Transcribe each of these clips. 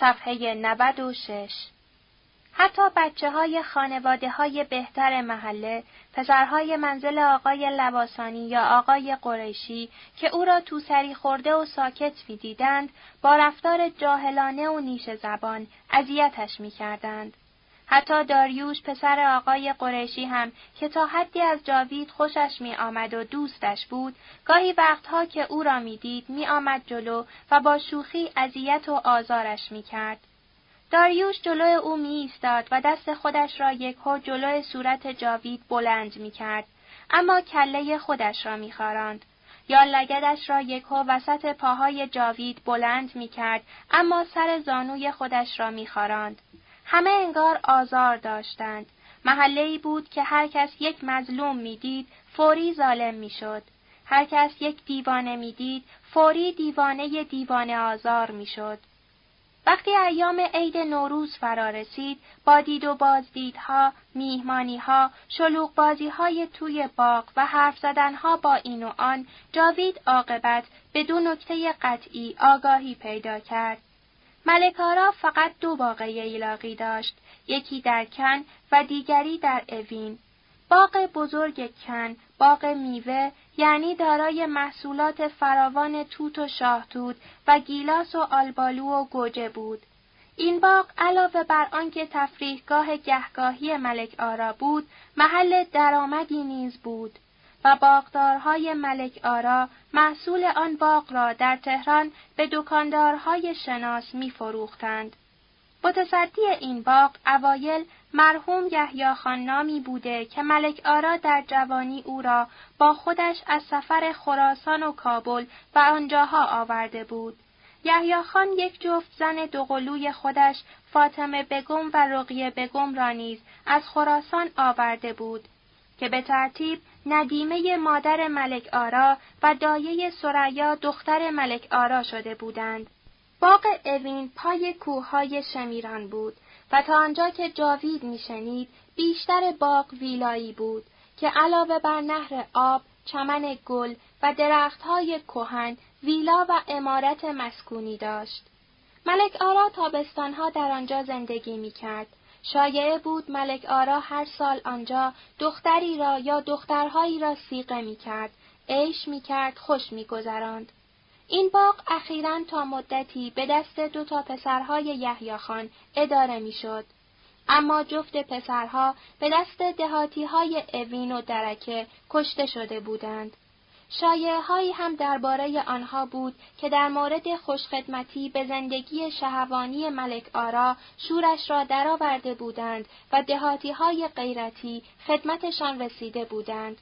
صفحه 96 حتی بچه های خانواده های بهتر محله، پسرهای منزل آقای لباسانی یا آقای قریشی که او را تو سری خورده و ساکت می دیدند، با رفتار جاهلانه و نیش زبان اذیتش می کردند. حتی داریوش پسر آقای قریشی هم که تا حدی از جاوید خوشش می آمد و دوستش بود، گاهی وقتها که او را می دید می آمد جلو و با شوخی اذیت و آزارش می کرد. داریوش جلو او می ایستاد و دست خودش را یک هو جلو صورت جاوید بلند می کرد، اما کله خودش را می خاراند. یا لگدش را یک هو وسط پاهای جاوید بلند می کرد، اما سر زانوی خودش را می خاراند. همه انگار آزار داشتند. محله بود که هر کس یک مظلوم می‌دید فوری ظالم می‌شد. هر کس یک دیوانه می‌دید فوری دیوانه دیوانه آزار می‌شد. وقتی ایام عید نوروز فرا رسید، با دید و بازدیدها، میهمانیها، شلوغ بازیهای توی باغ و حرف زدنها با این و آن، جاوید عاقبت بدون نکته قطعی آگاهی پیدا کرد. ملکارا فقط دو باغ ییلاقی داشت، یکی در کن و دیگری در اوین. باغ بزرگ کن، باغ میوه، یعنی دارای محصولات فراوان توت و شاهتوت و گیلاس و آلبالو و گوجه بود. این باغ علاوه بر آنکه تفریحگاه گهگاهی ملک آرا بود، محل درآمدی نیز بود. و باغدارهای ملک آرا محصول آن باغ را در تهران به دکاندارهای شناس می فروختند. متصدی این باغ اوایل مرحوم یحیی خان نامی بوده که ملک آرا در جوانی او را با خودش از سفر خراسان و کابل و آنجاها آورده بود. یحیی خان یک جفت زن دوقلوی خودش فاطمه بگم و رقیه بگم را نیز از خراسان آورده بود که به ترتیب ندیمه مادر ملک آرا و دایه سریا دختر ملک آرا شده بودند. باغ اوین پای کوههای شمیران بود و تا آنجا که جاوید میشنید بیشتر باغ ویلایی بود که علاوه بر نهر آب، چمن گل و درختهای کهن ویلا و امارت مسکونی داشت. ملک آرا تابستانها در آنجا زندگی می کرد شایعه بود ملک آرا هر سال آنجا دختری را یا دخترهایی را سیقه می کرد، عیش می کرد، خوش می گذراند. این باغ اخیرا تا مدتی به دست دو تا پسرهای یحیی خان اداره می شد. اما جفت پسرها به دست دهاتی های اوین و درکه کشته شده بودند. شایعه هایی هم درباره آنها بود که در مورد خوشخدمتی به زندگی شهوانی ملک آرا شورش را درآورده بودند و دهاتی های غیرتی خدمتشان رسیده بودند.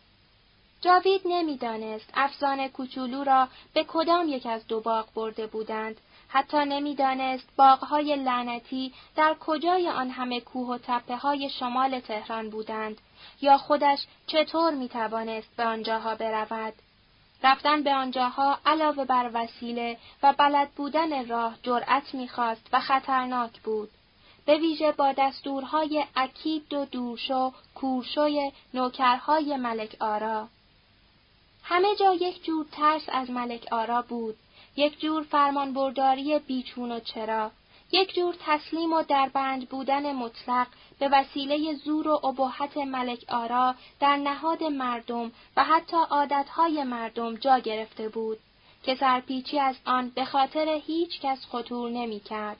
جاوید نمی‌دانست افزان کوچولو را به کدام یک از دو باغ برده بودند. حتی نمی‌دانست باغهای لعنتی در کجای آن همه کوه و تپه های شمال تهران بودند یا خودش چطور می توانست به آنجاها برود. رفتن به آنجاها علاوه بر وسیله و بلد بودن راه جرأت می‌خواست و خطرناک بود. به ویژه با دستورهای اکید و دورشو کورشوی نوکرهای ملک آرا. همه جا یک جور ترس از ملک آرا بود، یک جور فرمانبرداری بیچون و چرا، یک جور تسلیم و دربند بودن مطلق به وسیله زور و ابهت ملک آرا در نهاد مردم و حتی عادتهای مردم جا گرفته بود که سرپیچی از آن به خاطر هیچ کس خطور نمی کرد.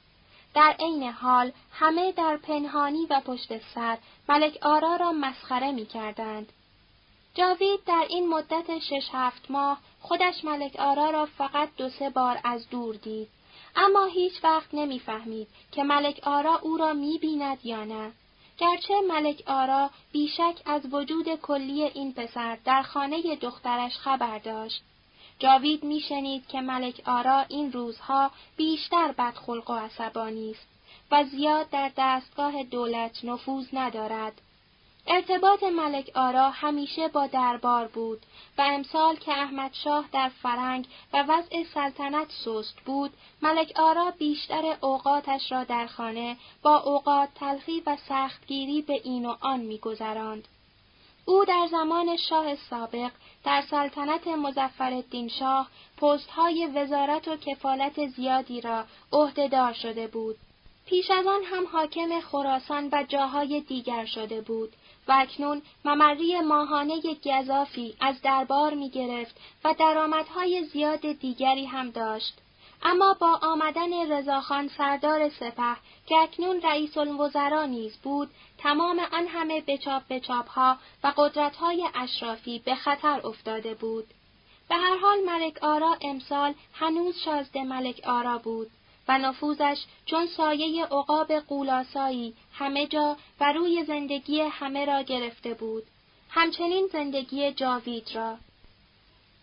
در عین حال همه در پنهانی و پشت سر ملک آرا را مسخره می کردند. جاوید در این مدت شش هفت ماه خودش ملک آرا را فقط دو سه بار از دور دید. اما هیچ وقت نمی‌فهمید که ملک آرا او را می بیند یا نه. گرچه ملک آرا بیشک از وجود کلی این پسر در خانه دخترش خبر داشت. جاوید میشنید که ملک آرا این روزها بیشتر بدخلق و عصبانی است و زیاد در دستگاه دولت نفوذ ندارد. ارتباط ملک آرا همیشه با دربار بود و امسال که احمد شاه در فرنگ و وضع سلطنت سست بود، ملک آرا بیشتر اوقاتش را در خانه با اوقات تلخی و سختگیری به این و آن میگذراند. او در زمان شاه سابق در سلطنت مزفر شاه پستهای وزارت و کفالت زیادی را عهدهدار شده بود. پیش از آن هم حاکم خراسان و جاهای دیگر شده بود و اکنون ممری ماهانه گذافی از دربار می گرفت و درآمدهای زیاد دیگری هم داشت. اما با آمدن رضاخان سردار سپه که اکنون رئیس الوزراء نیز بود تمام آن همه بچاپ بچاپها و قدرتهای اشرافی به خطر افتاده بود. به هر حال ملک آرا امسال هنوز شازده ملک آرا بود و نفوذش چون سایه عقاب قولاسایی همه جا و روی زندگی همه را گرفته بود. همچنین زندگی جاوید را.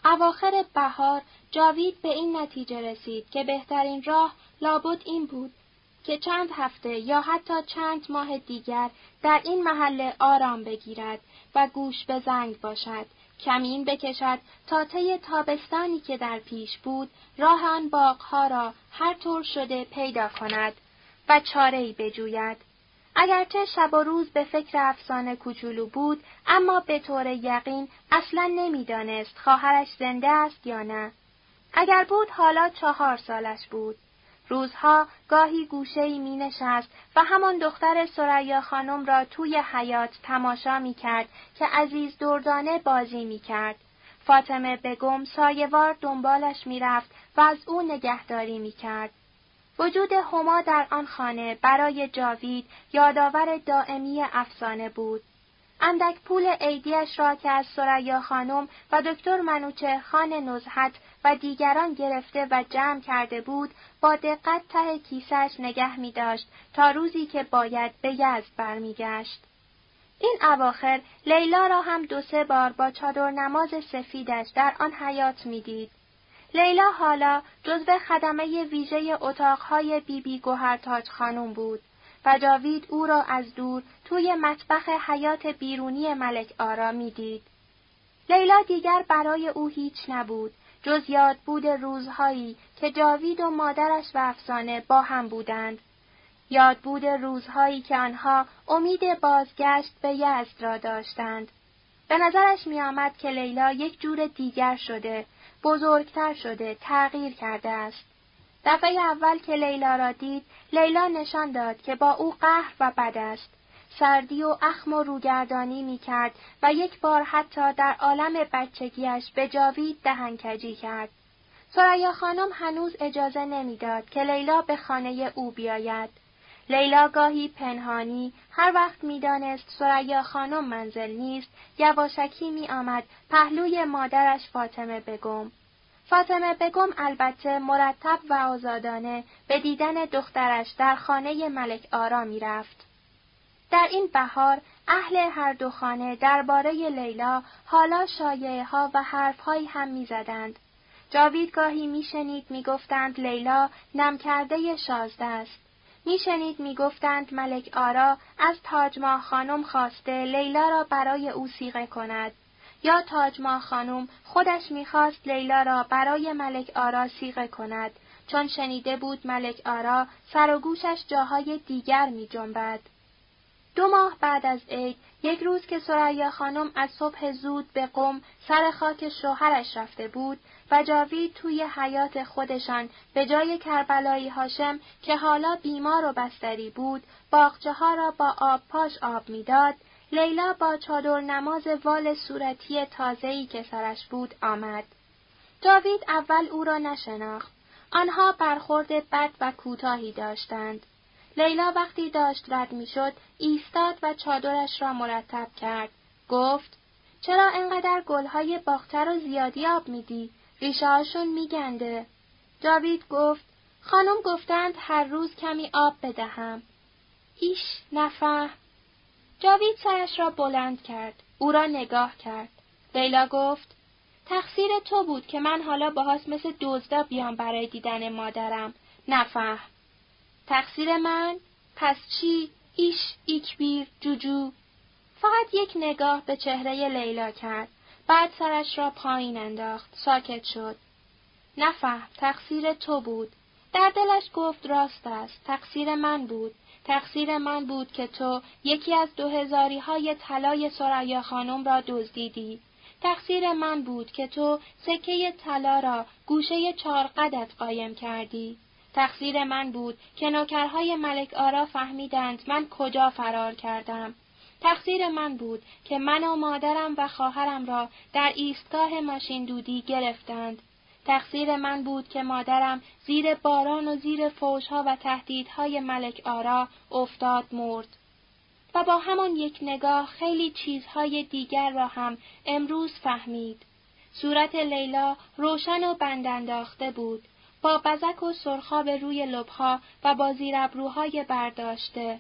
اواخر بهار جاوید به این نتیجه رسید که بهترین راه لابد این بود که چند هفته یا حتی چند ماه دیگر در این محله آرام بگیرد و گوش به زنگ باشد. کمین بکشد تا طی تابستانی که در پیش بود راه آن باغها را هر طور شده پیدا کند و چارهای بجوید. اگرچه شب و روز به فکر افسانه کوچولو بود اما به طور یقین اصلا نمی‌دانست خواهرش زنده است یا نه. اگر بود حالا چهار سالش بود. روزها گاهی گوشهای می نشست و همان دختر سریا خانم را توی حیات تماشا می کرد که عزیز دردانه بازی می کرد. فاطمه بگم سایوار دنبالش می رفت و از او نگهداری می کرد. وجود هما در آن خانه برای جاوید یادآور دائمی افسانه بود. اندک پول عیدیش را که از سریا خانم و دکتر منوچه خان نزحت و دیگران گرفته و جمع کرده بود با دقت ته کیسش نگه می داشت تا روزی که باید به یزد برمیگشت. این اواخر لیلا را هم دو سه بار با چادر نماز سفیدش در آن حیات می‌دید. لیلا حالا جزو خدمه ویژه اتاقهای بیبی تاج خانم بود و جاوید او را از دور توی مطبخ حیات بیرونی ملک آرا می‌دید. لیلا دیگر برای او هیچ نبود جز یاد بود روزهایی که جاوید و مادرش و افسانه با هم بودند. یاد بود روزهایی که آنها امید بازگشت به یزد را داشتند. به نظرش می آمد که لیلا یک جور دیگر شده، بزرگتر شده، تغییر کرده است. دفعه اول که لیلا را دید، لیلا نشان داد که با او قهر و بد است. سردی و اخم و روگردانی می کرد و یک بار حتی در عالم بچگیش به جاوید دهنکجی کرد. سریا خانم هنوز اجازه نمی‌داد که لیلا به خانه او بیاید. لیلا گاهی پنهانی هر وقت می‌دانست سریا خانم منزل نیست یواشکی می آمد پهلوی مادرش فاطمه بگم. فاطمه بگم البته مرتب و آزادانه به دیدن دخترش در خانه ملک آرا می رفت. در این بهار اهل هر دو خانه درباره لیلا حالا شایعه ها و حرف هایی هم می‌زدند. جاوید گاهی میشنید می‌گفتند لیلا نم کرده شازده است. میشنید می‌گفتند ملک آرا از تاجما خانم خواسته لیلا را برای او سیغه کند. یا تاجما خانم خودش می‌خواست لیلا را برای ملک آرا سیغه کند چون شنیده بود ملک آرا سر و گوشش جاهای دیگر می جنبد. دو ماه بعد از عید یک روز که سریا خانم از صبح زود به قم سر خاک شوهرش رفته بود و جاوید توی حیات خودشان به جای کربلایی هاشم که حالا بیمار و بستری بود باغچه ها را با آب پاش آب می‌داد لیلا با چادر نماز وال صورتی تازه‌ای که سرش بود آمد. جاوید اول او را نشناخت. آنها برخورد بد و کوتاهی داشتند. لیلا وقتی داشت رد می‌شد ایستاد و چادرش را مرتب کرد. گفت چرا انقدر گلهای باختر و زیادی آب میدی؟ ریشه هاشون میگنده. جاوید گفت خانم گفتند هر روز کمی آب بدهم. ایش نفهم. جاوید سرش را بلند کرد. او را نگاه کرد. لیلا گفت تقصیر تو بود که من حالا باهاست مثل دزدا بیام برای دیدن مادرم. نفهم. تقصیر من؟ پس چی؟ ایش، ایکبیر، جوجو. فقط یک نگاه به چهره لیلا کرد. بعد سرش را پایین انداخت. ساکت شد. نفهم. تقصیر تو بود. در دلش گفت راست است تقصیر من بود تقصیر من بود که تو یکی از دو هزاری های طلای سریا خانم را دزدیدی تقصیر من بود که تو سکه طلا را گوشه چارقدت قایم کردی تقصیر من بود که نوکرهای ملک آرا فهمیدند من کجا فرار کردم تقصیر من بود که من و مادرم و خواهرم را در ایستگاه ماشین دودی گرفتند تقصیر من بود که مادرم زیر باران و زیر فوشها و تهدیدهای ملک آرا افتاد مرد. و با همان یک نگاه خیلی چیزهای دیگر را هم امروز فهمید. صورت لیلا روشن و بندانداخته بود، با بزک و سرخاب روی لبها و با زیرابروهای برداشته.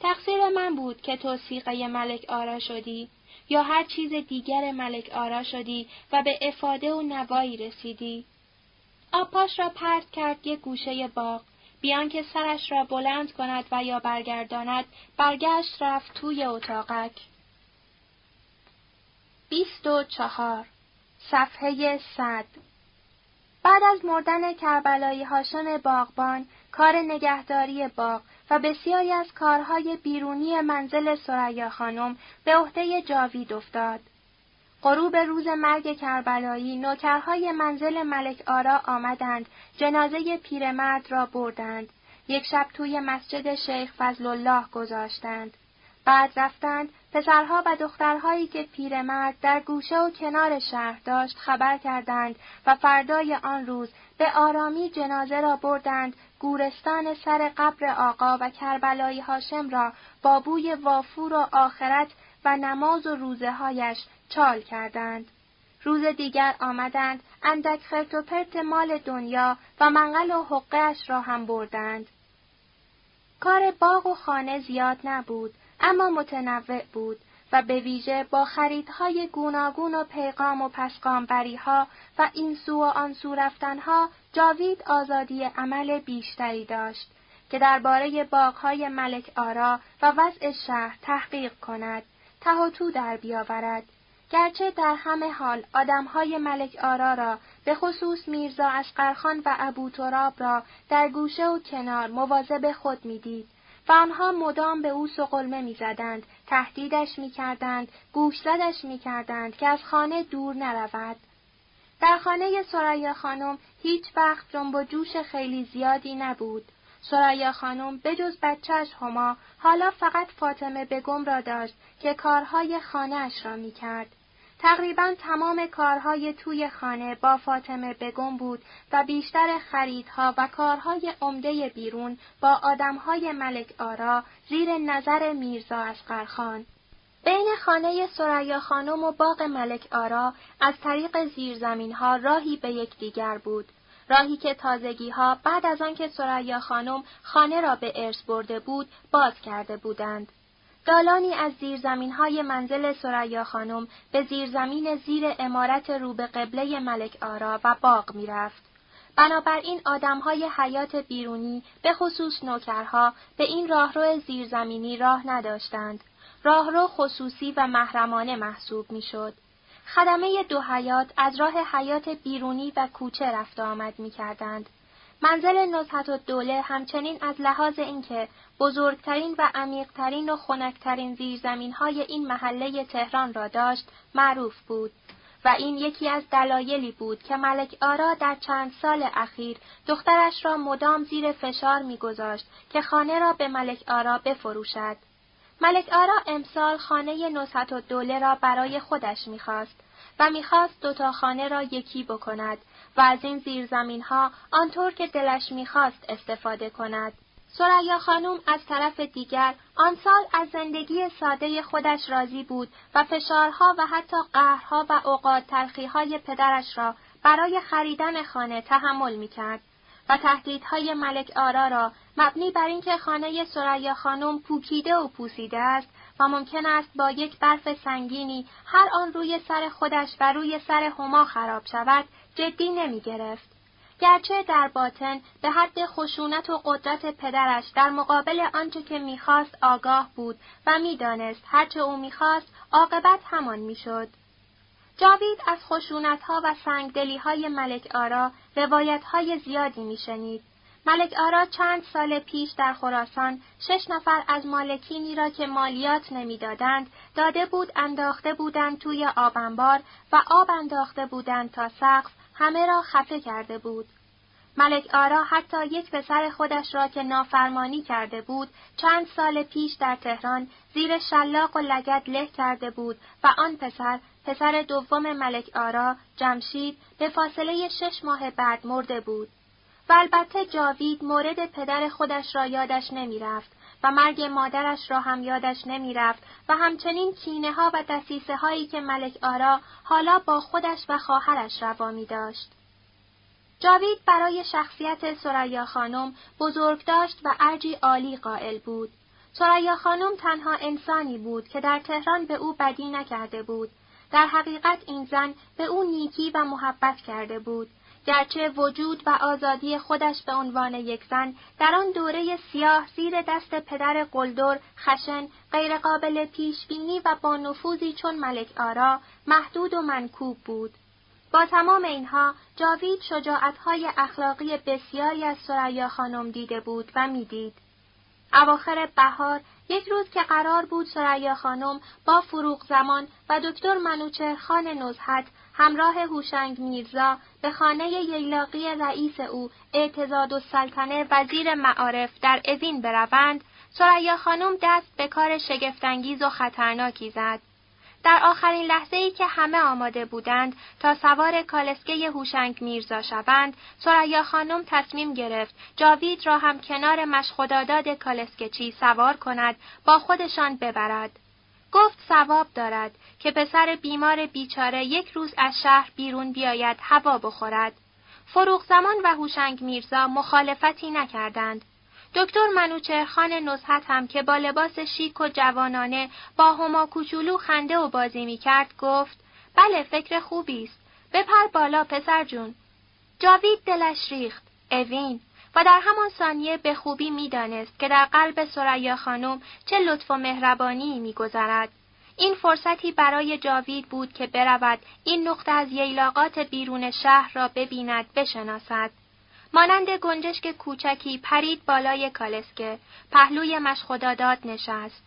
تقصیر من بود که توصیقه ملک آرا شدی یا هر چیز دیگر ملک آرا شدی و به افاده و نوایی رسیدی. آبپاش را پرت کرد یک گوشه باغ، بیان که سرش را بلند کند و یا برگرداند، برگشت رفت توی اتاقک. بیست و چهار صفحه صد بعد از مردن کربلایی هاشم باغبان، کار نگهداری باغ و بسیاری از کارهای بیرونی منزل سریا خانم به عهده جاوید افتاد. غروب روز مرگ کربلایی نوکرهای منزل ملک آرا آمدند جنازه پیرمرد را بردند یک شب توی مسجد شیخ فضل الله گذاشتند بعد رفتند پسرها و دخترهایی که پیرمرد در گوشه و کنار شهر داشت خبر کردند و فردای آن روز به آرامی جنازه را بردند گورستان سر قبر آقا و کربلایی هاشم را با بوی وافور و آخرت و نماز و روزه هایش چال کردند. روز دیگر آمدند اندک خرت و پرت مال دنیا و منقل و حقهش را هم بردند. کار باغ و خانه زیاد نبود اما متنوع بود و به ویژه با خریدهای گوناگون و پیغام و ها و این سو و آن سو رفتنها جاوید آزادی عمل بیشتری داشت که درباره باغهای ملک آرا و وضع شهر تحقیق کند، ته تو در بیاورد. گرچه در همه حال آدمهای ملک آرا را به خصوص میرزا اشقرخان و ابو تراب را در گوشه و کنار مواظب خود می‌دید و آنها مدام به او سقلمه می‌زدند تهدیدش می‌کردند گوشزدش می‌کردند که از خانه دور نرود. در خانه سریا خانم هیچ وقت جنب و جوش خیلی زیادی نبود. سریا خانم بجز بچهش هما حالا فقط فاطمه بگم را داشت که کارهای خانهاش را می‌کرد. تقریبا تمام کارهای توی خانه با فاطمه بگم بود و بیشتر خریدها و کارهای عمده بیرون با آدمهای ملک آرا زیر نظر میرزا اسقرخان. بین خانه سریا خانم و باغ ملک آرا از طریق زیرزمین ها راهی به یکدیگر بود. راهی که تازگی ها بعد از آنکه سریا خانم خانه را به ارث برده بود باز کرده بودند. دالانی از زیرزمین های منزل سریا خانم به زیرزمین زیر امارت رو به قبله ملک آرا و باغ می رفت. بنابراین آدمهای حیات بیرونی به خصوص نوکرها به این راهرو زیرزمینی راه نداشتند. راهرو خصوصی و محرمانه محسوب می‌شد. خدمه دو حیات از راه حیات بیرونی و کوچه رفت آمد می کردند. منزل نزهت و دوله همچنین از لحاظ اینکه بزرگترین و عمیقترین و خنکترین زیرزمین های این محله تهران را داشت معروف بود و این یکی از دلایلی بود که ملک آرا در چند سال اخیر دخترش را مدام زیر فشار میگذاشت که خانه را به ملک آرا بفروشد. ملک آرا امسال خانه نصحت و دوله را برای خودش می‌خواست و می‌خواست دوتا خانه را یکی بکند و از این زیرزمین ها آنطور که دلش می‌خواست استفاده کند. سریا خانم از طرف دیگر آن سال از زندگی ساده خودش راضی بود و فشارها و حتی قهرها و اوقات تلخیهای پدرش را برای خریدن خانه تحمل می‌کرد و تهدیدهای ملک آرا را مبنی بر اینکه خانه سریا خانم پوکیده و پوسیده است و ممکن است با یک برف سنگینی هر آن روی سر خودش و روی سر هما خراب شود جدی نمی گرفت. گرچه در باطن به حد خشونت و قدرت پدرش در مقابل آنچه که می‌خواست آگاه بود و می‌دانست هرچه او می‌خواست عاقبت همان می‌شد. جاوید از خشونتها و سنگدلیهای ملک آرا روایتهای زیادی میشنید ملک آرا چند سال پیش در خراسان شش نفر از مالکینی را که مالیات نمی‌دادند داده بود انداخته بودند توی آبنبار و آب انداخته بودند تا سقف همه را خفه کرده بود. ملک آرا حتی یک پسر خودش را که نافرمانی کرده بود چند سال پیش در تهران زیر شلاق و لگد له کرده بود و آن پسر پسر دوم ملک آرا جمشید به فاصله شش ماه بعد مرده بود. و البته جاوید مورد پدر خودش را یادش نمی رفت و مرگ مادرش را هم یادش نمی رفت و همچنین کینه ها و دسیسه هایی که ملک آرا حالا با خودش و خواهرش روا می داشت. جاوید برای شخصیت سریا خانم بزرگ داشت و ارجی عالی قائل بود. سریا خانم تنها انسانی بود که در تهران به او بدی نکرده بود. در حقیقت این زن به او نیکی و محبت کرده بود. گرچه وجود و آزادی خودش به عنوان یک زن در آن دوره سیاه زیر دست پدر قلدر خشن غیرقابل پیشبینی و با نفوذی چون ملک آرا محدود و منکوب بود. با تمام اینها جاوید شجاعتهای اخلاقی بسیاری از سریا خانم دیده بود و می‌دید. اواخر بهار یک روز که قرار بود سریا خانم با فروغ زمان و دکتر منوچه خان نزهت همراه هوشنگ میرزا به خانه ییلاقی رئیس او اعتزاد و سلطنه وزیر معارف در اوین بروند، سریا خانم دست به کار شگفتانگیز و خطرناکی زد. در آخرین لحظه ای که همه آماده بودند تا سوار کالسکه هوشنگ میرزا شوند، سریا خانم تصمیم گرفت جاوید را هم کنار مشخداداد کالسکچی سوار کند با خودشان ببرد. گفت ثواب دارد که پسر بیمار بیچاره یک روز از شهر بیرون بیاید هوا بخورد. فروغ زمان و هوشنگ میرزا مخالفتی نکردند. دکتر منوچهرخان نزهت هم که با لباس شیک و جوانانه با هما کوچولو خنده و بازی می کرد گفت بله فکر خوبی است. بپر بالا پسر جون. جاوید دلش ریخت. اوین و در همان ثانیه به خوبی می‌دانست که در قلب سریا خانم چه لطف و مهربانی میگذرد. این فرصتی برای جاوید بود که برود این نقطه از ییلاقات بیرون شهر را ببیند بشناسد. مانند گنجشک کوچکی پرید بالای کالسکه، پهلوی مشخداداد نشست.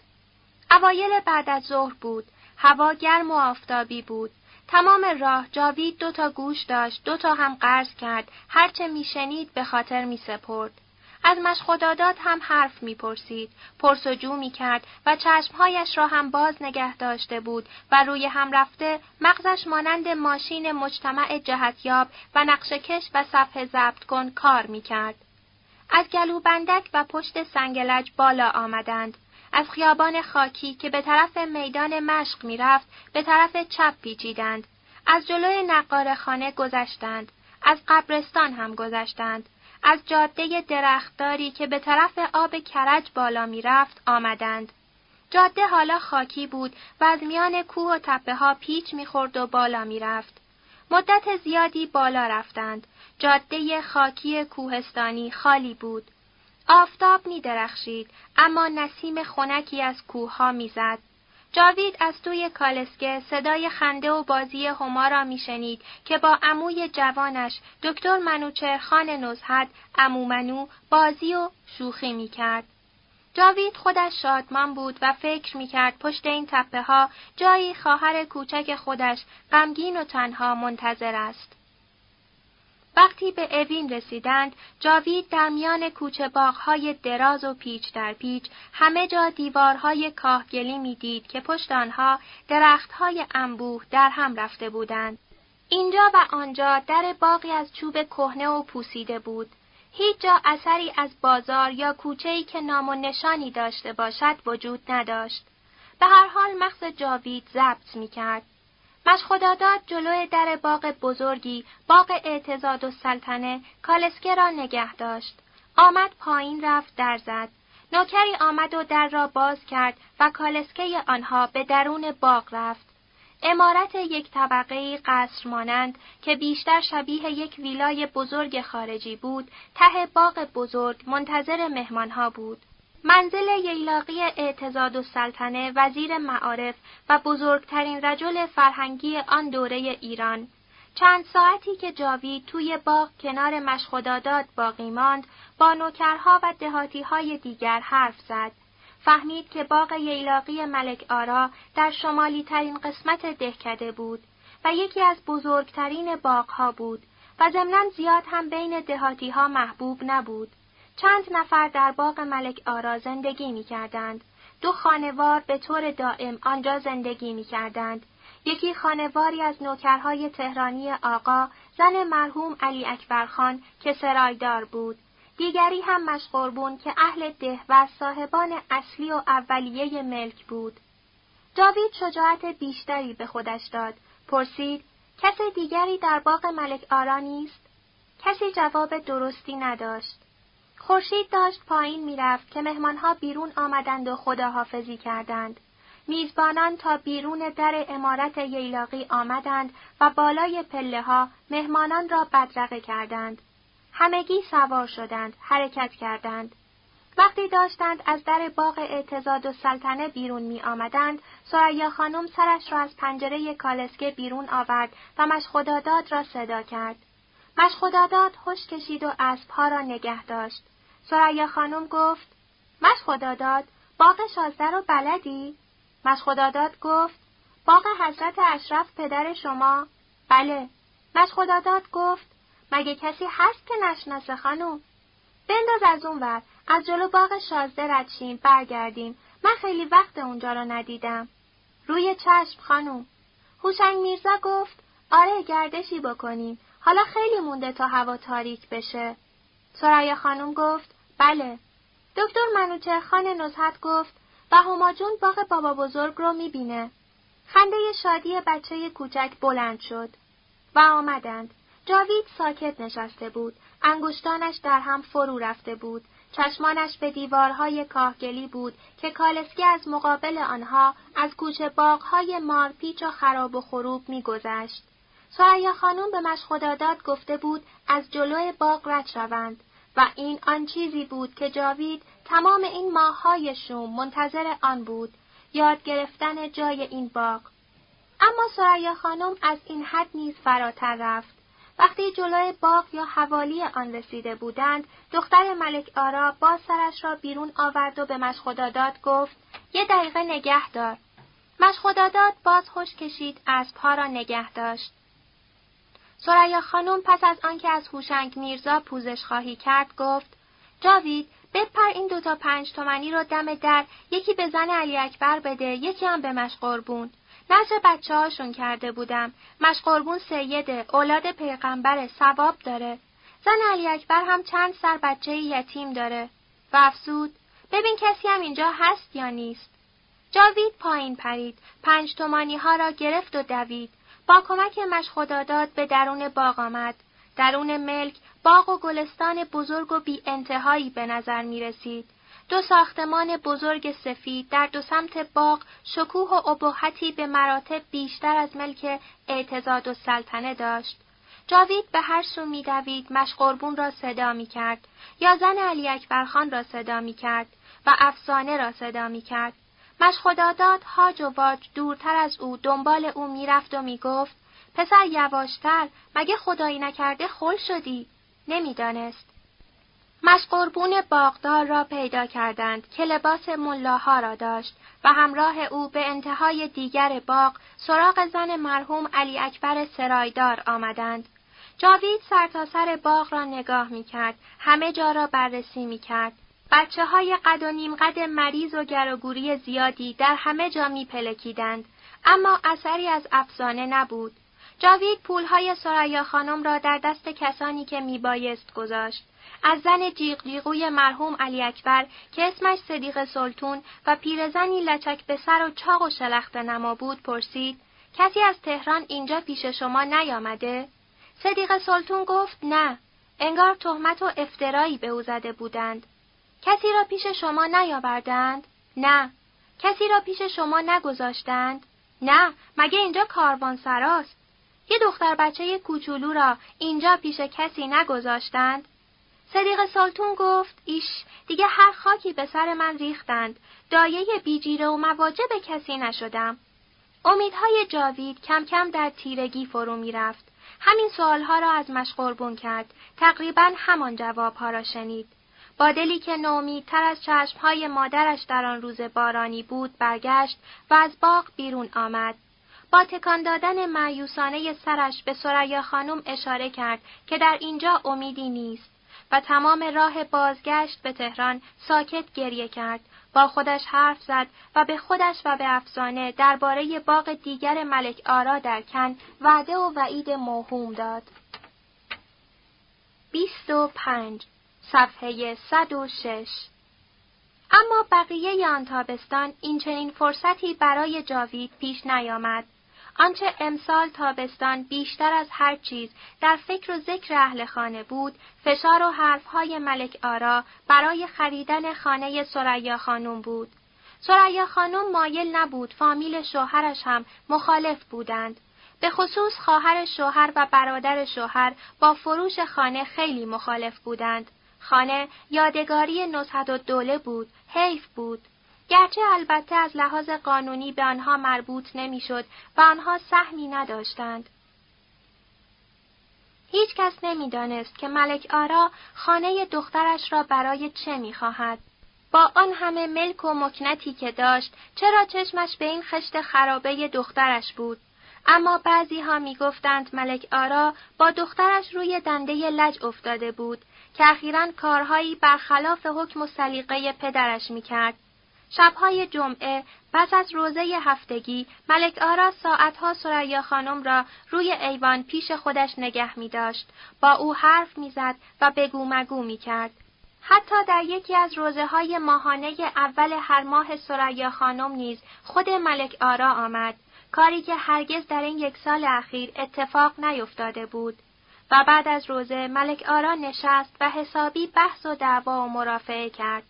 اوایل بعد از ظهر بود، هوا گرم و آفتابی بود. تمام راه جاوید دو تا گوش داشت، دو تا هم قرض کرد، هرچه میشنید به خاطر می سپرد. از مشخدادات هم حرف می‌پرسید، پرسجو می‌کرد و چشمهایش را هم باز نگه داشته بود و روی هم رفته مغزش مانند ماشین مجتمع جهتیاب و نقشکش و صفحه ضبط کن کار می‌کرد. از گلو بندک و پشت سنگلج بالا آمدند. از خیابان خاکی که به طرف میدان مشق می‌رفت به طرف چپ پیچیدند. از جلوی نقار خانه گذشتند. از قبرستان هم گذشتند. از جاده درختداری که به طرف آب کرج بالا می‌رفت آمدند. جاده حالا خاکی بود و از میان کوه و تپه ها پیچ می‌خورد و بالا می‌رفت. مدت زیادی بالا رفتند. جاده خاکی کوهستانی خالی بود. آفتاب می درخشید اما نسیم خنکی از کوه ها می زد. جاوید از توی کالسکه صدای خنده و بازی هما را میشنید که با عموی جوانش دکتر منوچرخان نزهت عمو منو بازی و شوخی می‌کرد. جاوید خودش شادمان بود و فکر می‌کرد پشت این تپه ها جایی خواهر کوچک خودش غمگین و تنها منتظر است. وقتی به اوین رسیدند، جاوید در میان کوچه باغهای دراز و پیچ در پیچ همه جا دیوارهای کاهگلی می‌دید که پشت آنها درختهای انبوه در هم رفته بودند. اینجا و آنجا در باقی از چوب کهنه و پوسیده بود. هیچ جا اثری از بازار یا کوچه‌ای که نام و نشانی داشته باشد وجود نداشت. به هر حال مغز جاوید ضبط می کرد. مشخداداد جلوی در باغ بزرگی، باغ اعتزاد و سلطنه، کالسکه را نگه داشت. آمد پایین رفت در زد. نوکری آمد و در را باز کرد و کالسکه آنها به درون باغ رفت. امارت یک طبقه قصر مانند که بیشتر شبیه یک ویلای بزرگ خارجی بود، ته باغ بزرگ منتظر مهمانها بود. منزل ییلاقی اعتزاد و سلطنه وزیر معارف و بزرگترین رجل فرهنگی آن دوره ایران چند ساعتی که جاوید توی باغ کنار مشخداداد باقی ماند، با نوکرها و دهاتیهای دیگر حرف زد. فهمید که باغ ییلاقی ملک آرا در شمالی ترین قسمت دهکده بود و یکی از بزرگترین باغها بود و ضمنا زیاد هم بین دهاتیها محبوب نبود. چند نفر در باغ ملک آرا زندگی می کردند. دو خانوار به طور دائم آنجا زندگی می کردند. یکی خانواری از نوکرهای تهرانی آقا زن مرحوم علی اکبرخان که سرایدار بود. دیگری هم مشقربون که اهل ده و صاحبان اصلی و اولیه ملک بود. داوید شجاعت بیشتری به خودش داد. پرسید کسی دیگری در باغ ملک آرا نیست؟ کسی جواب درستی نداشت. خورشید داشت پایین می‌رفت که مهمانها بیرون آمدند و خداحافظی کردند. میزبانان تا بیرون در امارت ییلاقی آمدند و بالای پله ها مهمانان را بدرقه کردند. همگی سوار شدند، حرکت کردند. وقتی داشتند از در باغ اعتزاد و سلطنه بیرون می آمدند، سریا خانم سرش را از پنجره کالسکه بیرون آورد و مشخداداد را صدا کرد. مشخداداد خوش کشید و اسبها را نگه داشت. سریا خانم گفت، مشخداداد، باغ شازده رو بلدی؟ مشخداداد گفت، باغ حضرت اشرف پدر شما؟ بله. مشخداداد گفت، مگه کسی هست که نشناسه خانم؟ بنداز از اون ور، از جلو باغ شازده ردشیم برگردیم. من خیلی وقت اونجا رو ندیدم. روی چشم خانم. هوشنگ میرزا گفت آره گردشی بکنیم. حالا خیلی مونده تا هوا تاریک بشه. سرای خانم گفت بله. دکتر منوچه خان نزهت گفت و هماجون باغ بابا بزرگ رو می‌بینه. خنده شادی بچه کوچک بلند شد. و آمدند. جاوید ساکت نشسته بود. انگشتانش در هم فرو رفته بود. چشمانش به دیوارهای کاهگلی بود که کالسکی از مقابل آنها از کوچه باغهای مارپیچ و خراب و خروب میگذشت. سریا خانم به مشخداداد گفته بود از جلوی باغ رد شوند و این آن چیزی بود که جاوید تمام این ماههای شوم منتظر آن بود یاد گرفتن جای این باغ اما سریا خانم از این حد نیز فراتر رفت وقتی جلوی باغ یا حوالی آن رسیده بودند، دختر ملک آرا با سرش را بیرون آورد و به مشخداداد گفت یه دقیقه نگه دار. مشخداداد باز خوش کشید اسبها را نگه داشت. سریا خانم پس از آنکه از هوشنگ میرزا پوزش خواهی کرد گفت جاوید بپر این دوتا پنج تومنی رو دم در یکی به زن علی اکبر بده یکی هم به مشقربون نظر بچه هاشون کرده بودم. مشقربون سیده، اولاد پیغمبر ثواب داره. زن علی اکبر هم چند سر بچه یتیم داره. و افسود، ببین کسی هم اینجا هست یا نیست. جاوید پایین پرید، پنج تومانی ها را گرفت و دوید. کمک مشخداداد به درون باغ آمد. درون ملک، باغ و گلستان بزرگ و بی انتهایی به نظر می رسید. دو ساختمان بزرگ سفید در دو سمت باغ شکوه و ابهتی به مراتب بیشتر از ملک اعتزاد و سلطنه داشت. جاوید به هر سو میدوید مشقربون را صدا می کرد یا زن علی اکبرخان را صدا می کرد و افسانه را صدا می کرد. مشخداداد هاج و واج دورتر از او دنبال او می‌رفت و می‌گفت پسر یواشتر مگه خدایی نکرده خل شدی نمی‌دانست مشقربون باغدار را پیدا کردند که لباس ملاها را داشت و همراه او به انتهای دیگر باغ سراغ زن مرحوم علی اکبر سرایدار آمدند. جاوید سرتاسر سر باغ را نگاه می کرد، همه جا را بررسی می کرد. بچه های قد و نیم قد مریض و گروگوری زیادی در همه جا می پلکیدند، اما اثری از افسانه نبود. جاوید پولهای سریا خانم را در دست کسانی که می بایست گذاشت. از زن جیغ جیغوی مرحوم علی اکبر که اسمش صدیق سلطون و پیرزنی لچک به سر و چاق و شلخت نما بود پرسید کسی از تهران اینجا پیش شما نیامده؟ صدیق سلطون گفت نه انگار تهمت و افترایی به او زده بودند کسی را پیش شما نیاوردند؟ نه کسی را پیش شما نگذاشتند؟ نه مگه اینجا کاروان سراست یه دختر بچه کوچولو را اینجا پیش کسی نگذاشتند؟ صدیق سالتون گفت ایش دیگه هر خاکی به سر من ریختند دایه بیجیره و مواجه به کسی نشدم امیدهای جاوید کم کم در تیرگی فرو می رفت. همین سوالها را از مشقربون کرد. تقریبا همان جوابها را شنید. با دلی که تر از چشمهای مادرش در آن روز بارانی بود برگشت و از باغ بیرون آمد. با تکان دادن معیوسانه سرش به سریا خانم اشاره کرد که در اینجا امیدی نیست و تمام راه بازگشت به تهران ساکت گریه کرد با خودش حرف زد و به خودش و به افسانه درباره باغ دیگر ملک آرا در کن وعده و وعید موهوم داد. 25 صفحه 106 اما بقیه آن تابستان این چنین فرصتی برای جاوید پیش نیامد. آنچه امسال تابستان بیشتر از هر چیز در فکر و ذکر اهل خانه بود، فشار و حرفهای ملک آرا برای خریدن خانه سریا خانم بود. سریا خانم مایل نبود فامیل شوهرش هم مخالف بودند. به خصوص خواهر شوهر و برادر شوهر با فروش خانه خیلی مخالف بودند. خانه یادگاری نصحت و دوله بود، حیف بود. گرچه البته از لحاظ قانونی به آنها مربوط نمی‌شد و آنها سهمی نداشتند. هیچ کس نمی‌دانست که ملک آرا خانه دخترش را برای چه می‌خواهد. با آن همه ملک و مکنتی که داشت چرا چشمش به این خشت خرابه دخترش بود اما بعضی ها می گفتند ملک آرا با دخترش روی دنده لج افتاده بود که اخیرا کارهایی برخلاف حکم و سلیقه پدرش می کرد. شبهای جمعه پس از روزه هفتگی ملک آرا ساعتها سریا خانم را روی ایوان پیش خودش نگه می داشت. با او حرف می‌زد و بگو مگو می کرد. حتی در یکی از روزه های ماهانه اول هر ماه سریا خانم نیز خود ملک آرا آمد. کاری که هرگز در این یک سال اخیر اتفاق نیفتاده بود. و بعد از روزه ملک آرا نشست و حسابی بحث و دعوا و مرافعه کرد.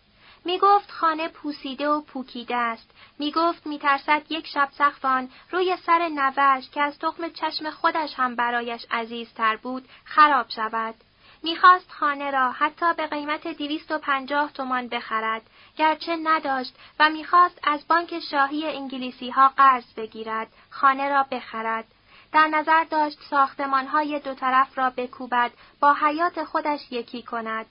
می گفت خانه پوسیده و پوکیده است. می گفت می ترسد یک شب سخفان روی سر نوش که از تخم چشم خودش هم برایش عزیزتر بود خراب شود. می‌خواست خانه را حتی به قیمت دویست و پنجاه تومان بخرد گرچه نداشت و می‌خواست از بانک شاهی انگلیسی ها قرض بگیرد خانه را بخرد در نظر داشت ساختمانهای دو طرف را بکوبد با حیات خودش یکی کند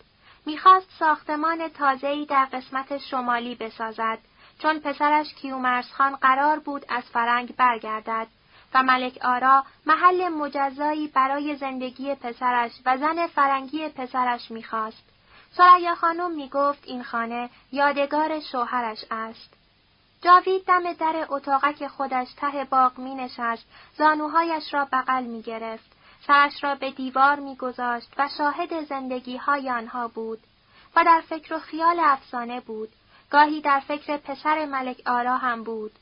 می‌خواست ساختمان تازه‌ای در قسمت شمالی بسازد چون پسرش کیومرسخان قرار بود از فرنگ برگردد و ملک آرا محل مجزایی برای زندگی پسرش و زن فرنگی پسرش می‌خواست. سریا خانم می‌گفت این خانه یادگار شوهرش است. جاوید دم در اتاقک خودش ته باغ می نشست، زانوهایش را بغل می گرفت، سرش را به دیوار می گذاشت و شاهد زندگی های آنها بود و در فکر و خیال افسانه بود. گاهی در فکر پسر ملک آرا هم بود.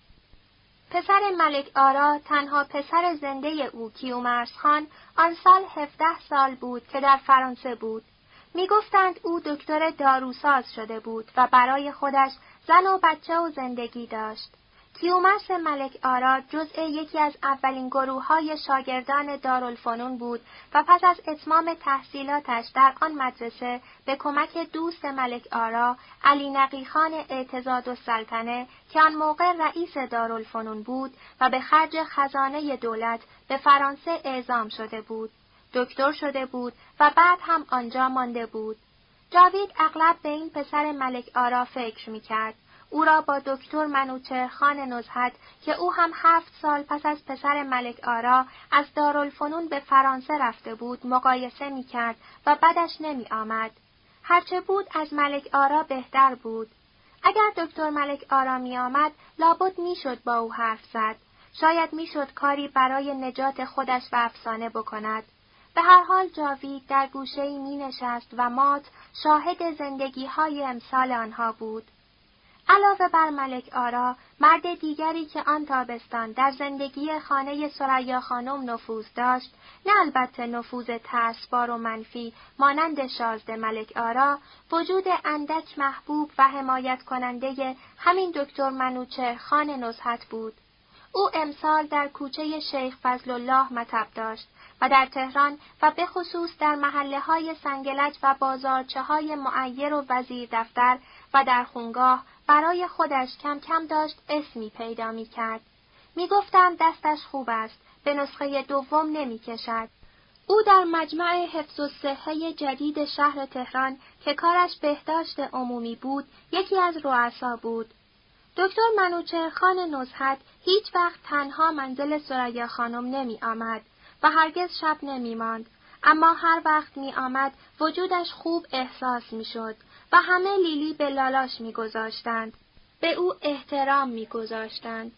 پسر ملک آرا تنها پسر زنده او کیومرس خان آن سال هفده سال بود که در فرانسه بود. می‌گفتند او دکتر داروساز شده بود و برای خودش زن و بچه و زندگی داشت. کیومرس ملک آرا جزء یکی از اولین گروه های شاگردان دارالفنون بود و پس از اتمام تحصیلاتش در آن مدرسه به کمک دوست ملک آرا علی نقی خان اعتزاد و سلطنه که آن موقع رئیس دارالفنون بود و به خرج خزانه دولت به فرانسه اعزام شده بود. دکتر شده بود و بعد هم آنجا مانده بود. جاوید اغلب به این پسر ملک آرا فکر می کرد. او را با دکتر منوچه خان نزهت که او هم هفت سال پس از پسر ملک آرا از دارالفنون به فرانسه رفته بود مقایسه می کرد و بدش نمی آمد. هرچه بود از ملک آرا بهتر بود. اگر دکتر ملک آرا می آمد لابد می شد با او حرف زد. شاید می شد کاری برای نجات خودش و افسانه بکند. به هر حال جاوید در گوشه می نشست و مات شاهد زندگی های امسال آنها بود. علاوه بر ملک آرا، مرد دیگری که آن تابستان در زندگی خانه سریا خانم نفوذ داشت، نه البته نفوذ ترسبار و منفی مانند شازده ملک آرا، وجود اندک محبوب و حمایت کننده همین دکتر منوچه خان نزهت بود. او امسال در کوچه شیخ فضل الله مطب داشت و در تهران و به خصوص در محله های سنگلج و بازارچه های معیر و وزیر دفتر و در خونگاه برای خودش کم کم داشت اسمی پیدا می کرد. می گفتم دستش خوب است، به نسخه دوم نمی کشد. او در مجمع حفظ و صحه جدید شهر تهران که کارش بهداشت عمومی بود، یکی از رؤسا بود. دکتر منوچهر خان نزهت هیچ وقت تنها منزل سریا خانم نمی آمد و هرگز شب نمی ماند. اما هر وقت می آمد وجودش خوب احساس می شد و همه لیلی به لالاش می گذاشتند. به او احترام می گذاشتند.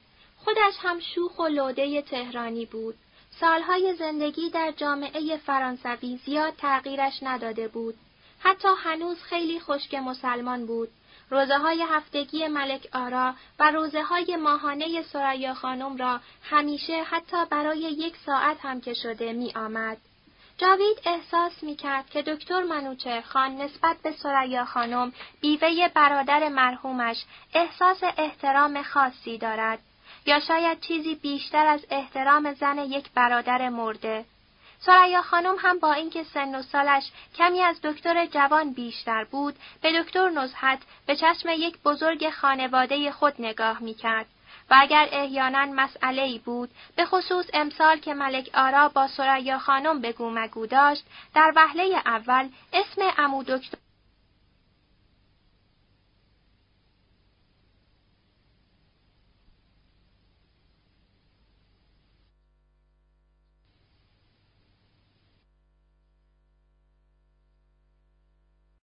خودش هم شوخ و لوده تهرانی بود. سالهای زندگی در جامعه فرانسوی زیاد تغییرش نداده بود. حتی هنوز خیلی خشک مسلمان بود. روزه های هفتگی ملک آرا و روزه های ماهانه سریا خانم را همیشه حتی برای یک ساعت هم که شده می آمد. جاوید احساس می کرد که دکتر منوچه خان نسبت به سریا خانم بیوه برادر مرحومش احساس احترام خاصی دارد یا شاید چیزی بیشتر از احترام زن یک برادر مرده. سریا خانم هم با اینکه سن و سالش کمی از دکتر جوان بیشتر بود، به دکتر نزحت به چشم یک بزرگ خانواده خود نگاه می کرد. و اگر احیانا مسئله ای بود به خصوص امسال که ملک آرا با سریا خانم بگو مگو داشت در وهله اول اسم امو دکتر